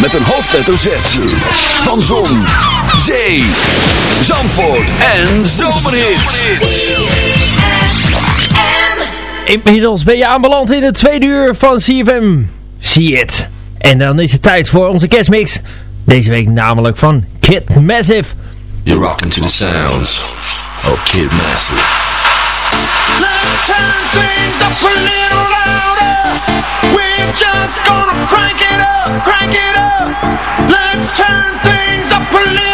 met een hoofdletter Z. Van Zon, Zee, Zandvoort en Zomerhits. Inmiddels ben je aanbeland in het tweede uur van CFM. See it. En dan is het tijd voor onze kerstmix. Deze week namelijk van Kid Massive. You're rocking to the sounds of Kid Massive. Crank it up, crank it up. Let's turn things up a little.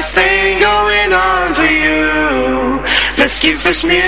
This thing going on for you. Let's keep this music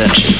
Mother.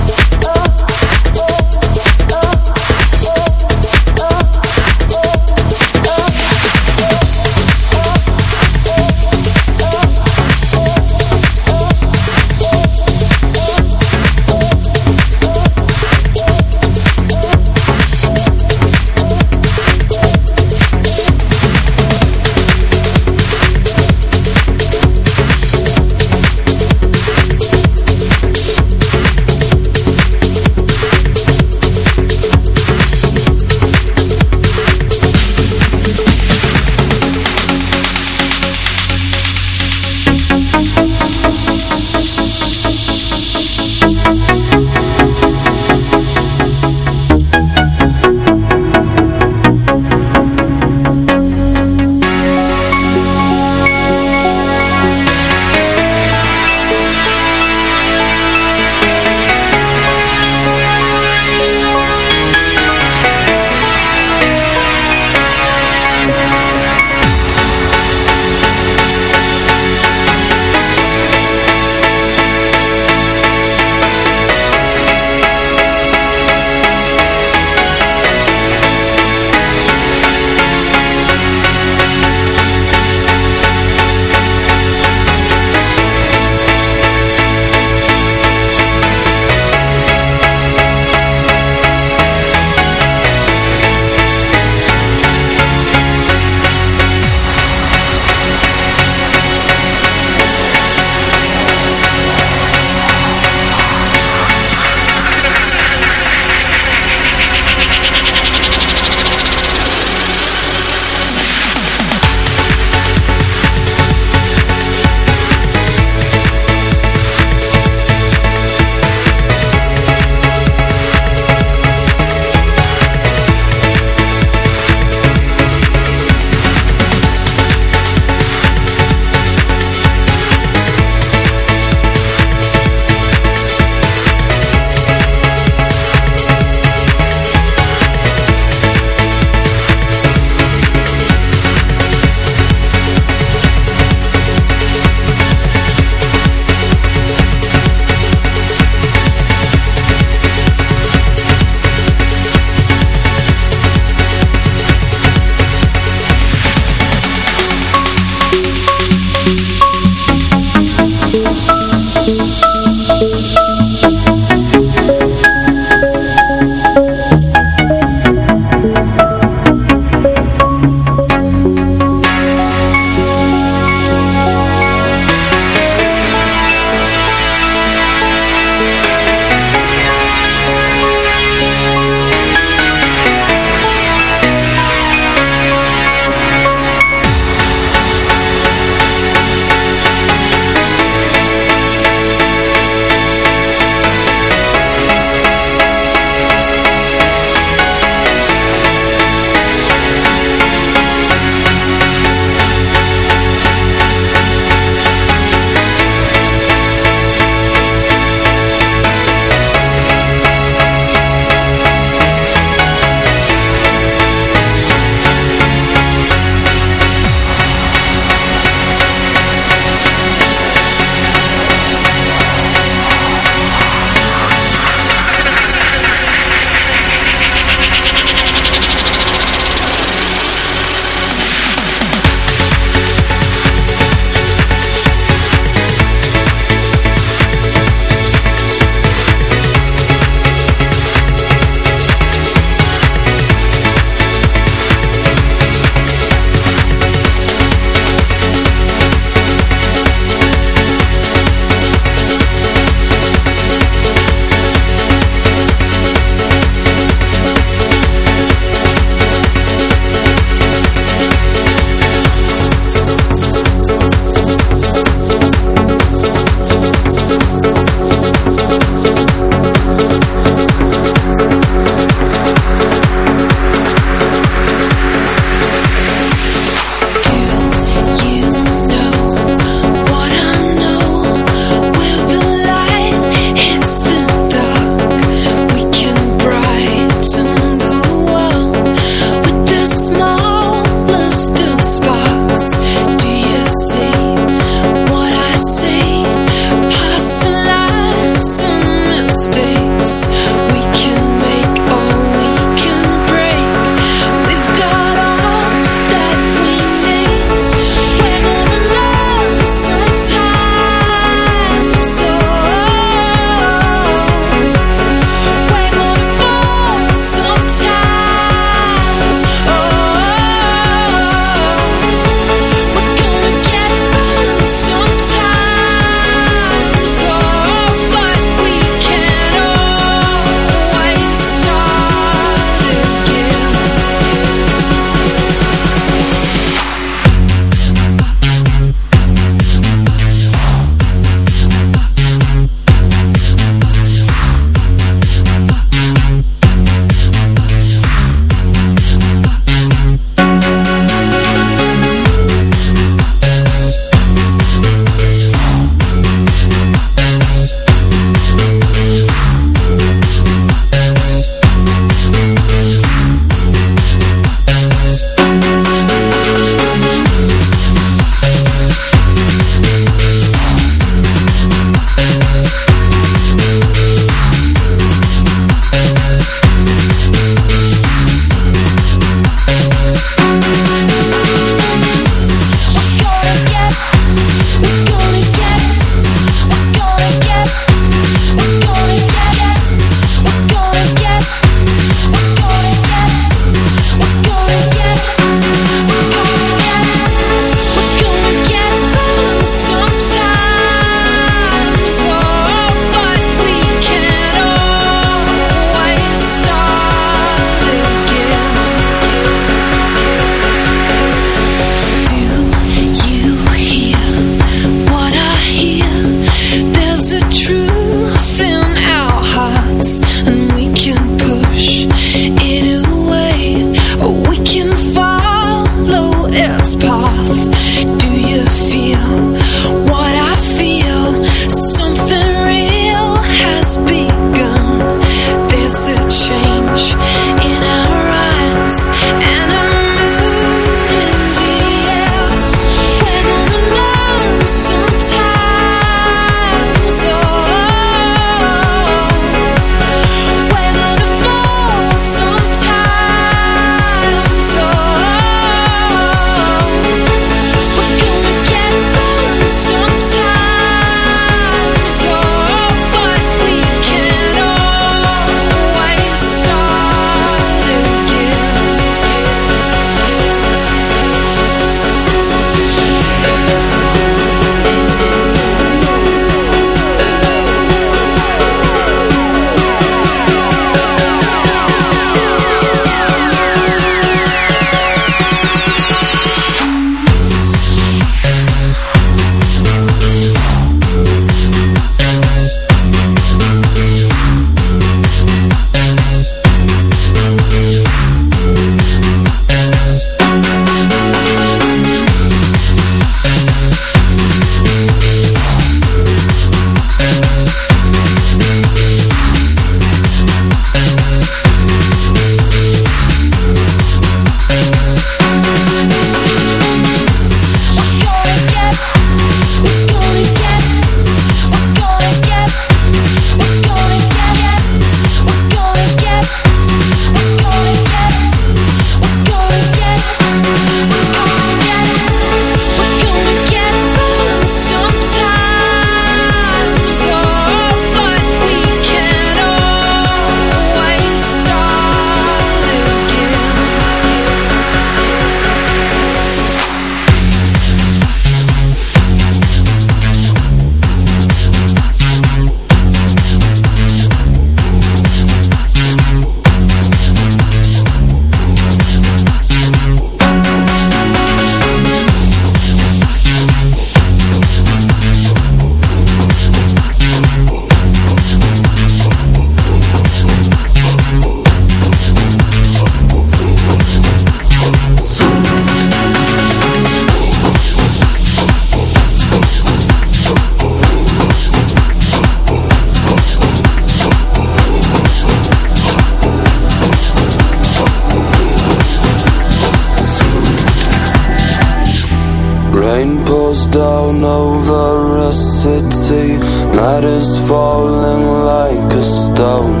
Night is falling like a stone.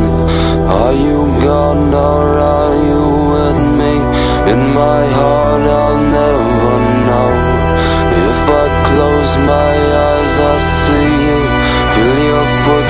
Are you gone or are you with me? In my heart, I'll never know. If I close my eyes, I see you. Feel your foot.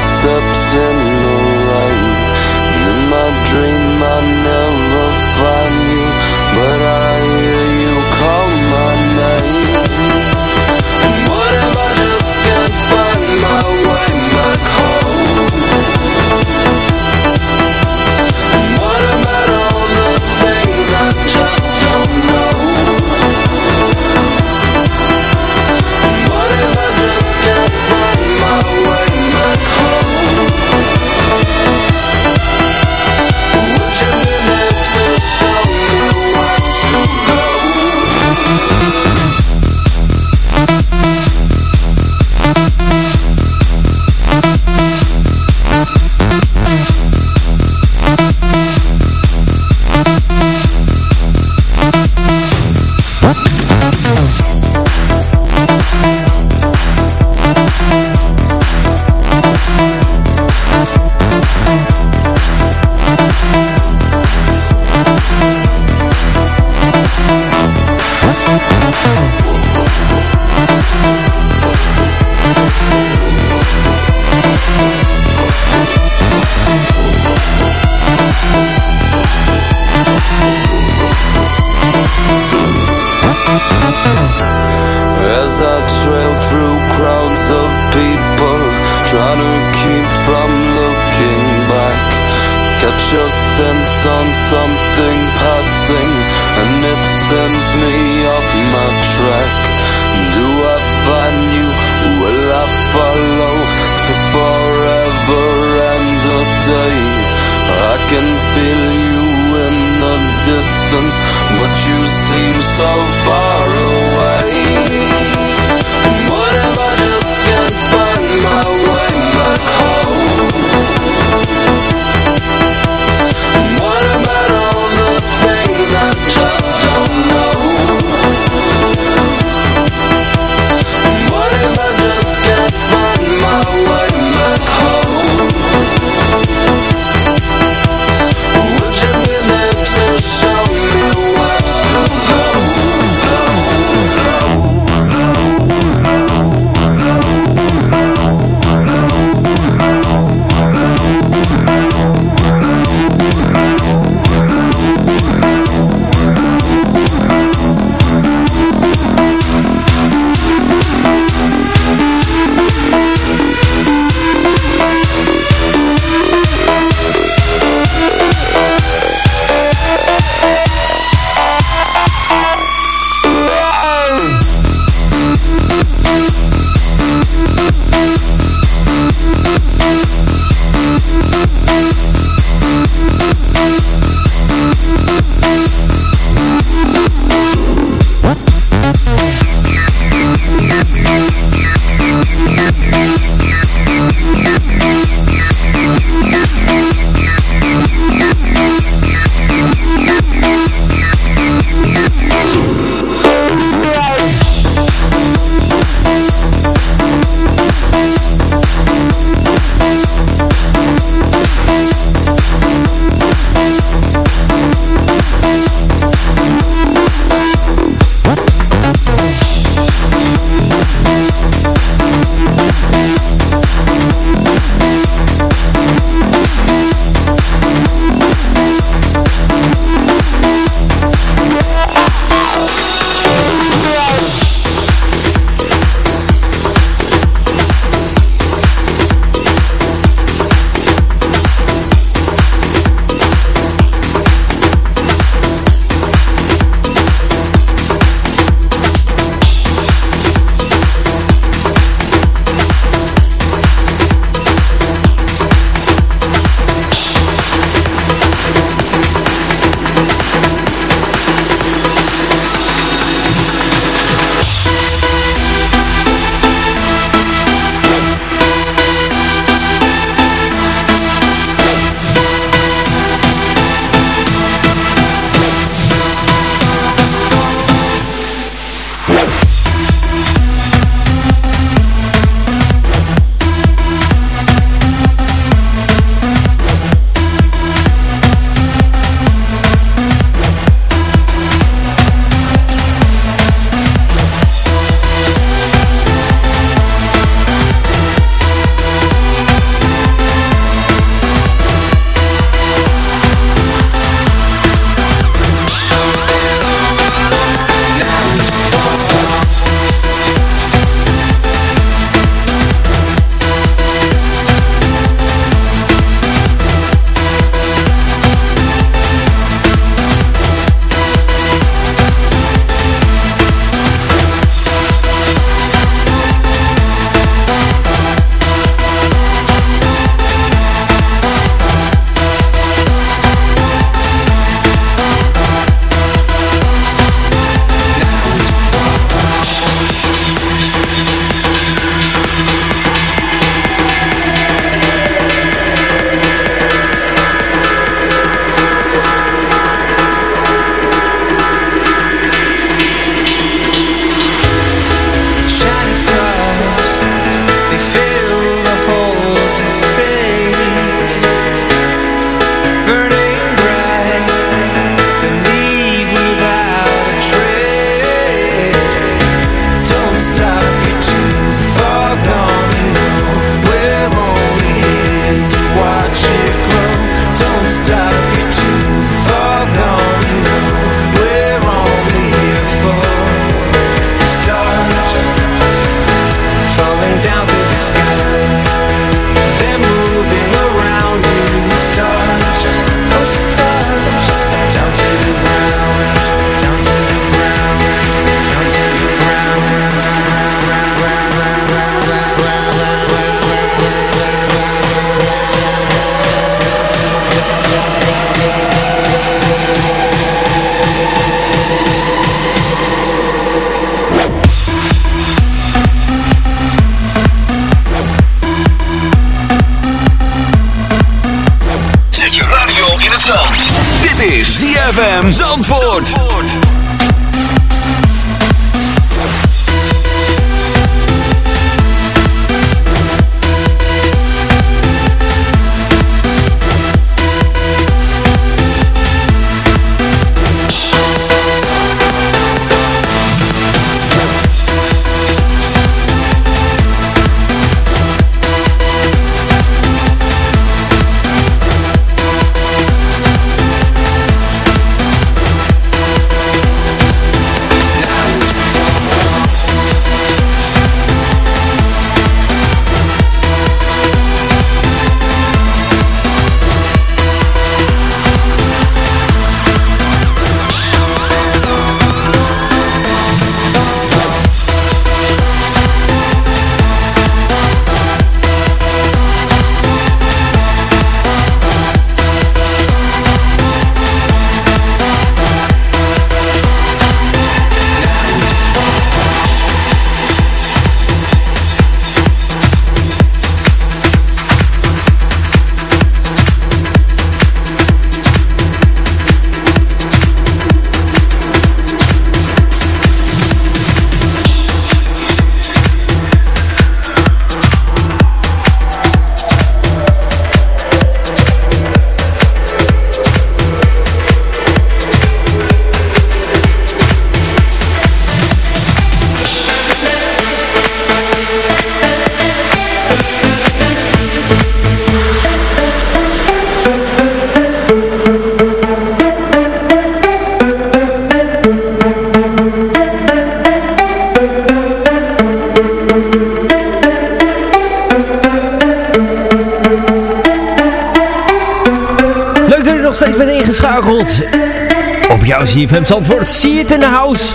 CFM Zandvoort, see it in the house.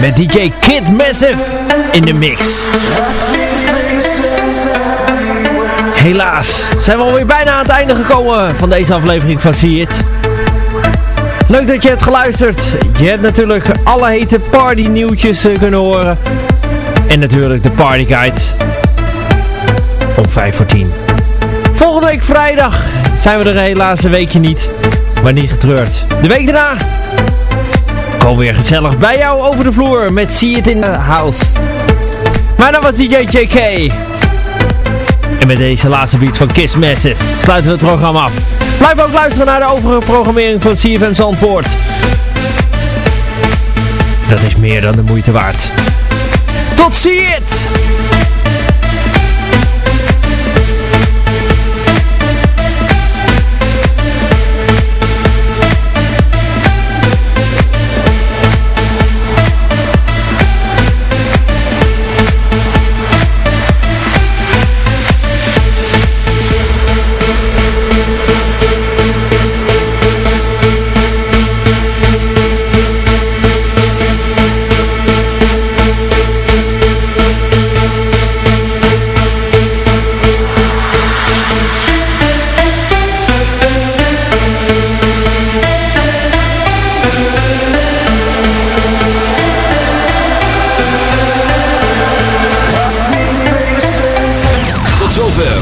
Met DJ Kid Massive in de mix. Helaas zijn we alweer bijna aan het einde gekomen van deze aflevering van See It. Leuk dat je hebt geluisterd. Je hebt natuurlijk alle hete party nieuwtjes eh, kunnen horen. En natuurlijk de party guide. Om 5 voor 10. Volgende week vrijdag zijn we er helaas een weekje niet. Maar niet getreurd. De week daarna we weer gezellig bij jou over de vloer met See It in the House. Maar dan was DJ JK. En met deze laatste beats van Kiss Massive sluiten we het programma af. Blijf ook luisteren naar de overige programmering van CFM Zandvoort. Dat is meer dan de moeite waard. Tot See